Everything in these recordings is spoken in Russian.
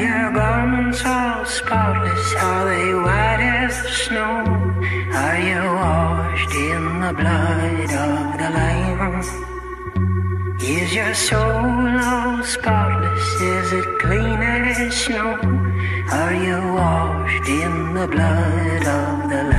your garments all spotless? Are they white as the snow? Are you washed in the blood of the Lamb? Is your soul all spotless? Is it clean as snow? Are you washed in the blood of the Lamb?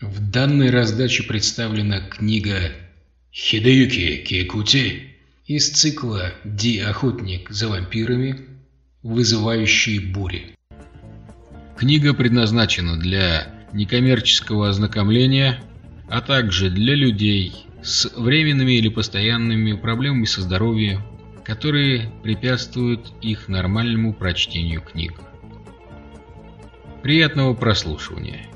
В данной раздаче представлена книга Хидеюки Киекути из цикла «Ди охотник за вампирами. Вызывающие бури». Книга предназначена для некоммерческого ознакомления, а также для людей с временными или постоянными проблемами со здоровьем, которые препятствуют их нормальному прочтению книг. Приятного прослушивания!